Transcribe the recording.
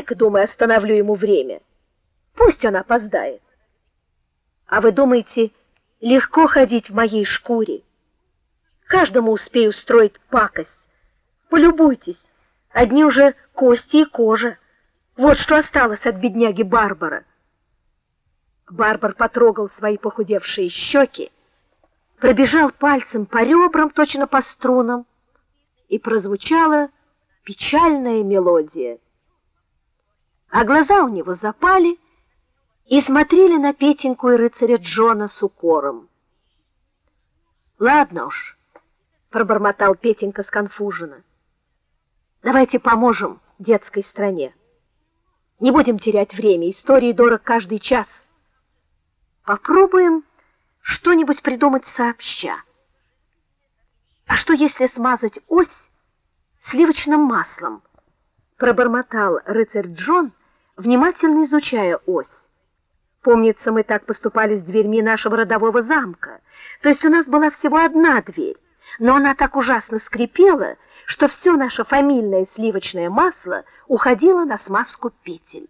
Дай-ка, думаю, остановлю ему время. Пусть он опоздает. А вы думаете, легко ходить в моей шкуре? Каждому успею устроить пакость. Полюбуйтесь, одни уже кости и кожа. Вот что осталось от бедняги Барбара. Барбар потрогал свои похудевшие щеки, пробежал пальцем по ребрам, точно по струнам, и прозвучала печальная мелодия. А глаза у него запали и смотрели на Петеньку и рыцаря Джона с укором. Ладно уж, пробормотал Петенька сконфуженно. Давайте поможем детской стране. Не будем терять время, истории дорог каждый час. Попробуем что-нибудь придумать сообща. А что если смазать ось сливочным маслом? пробормотал рыцарь Джон, внимательно изучая ось. Помнится, мы так поступали с дверьми нашего родового замка. То есть у нас была всего одна дверь, но она так ужасно скрипела, что все наше фамильное сливочное масло уходило на смазку петель.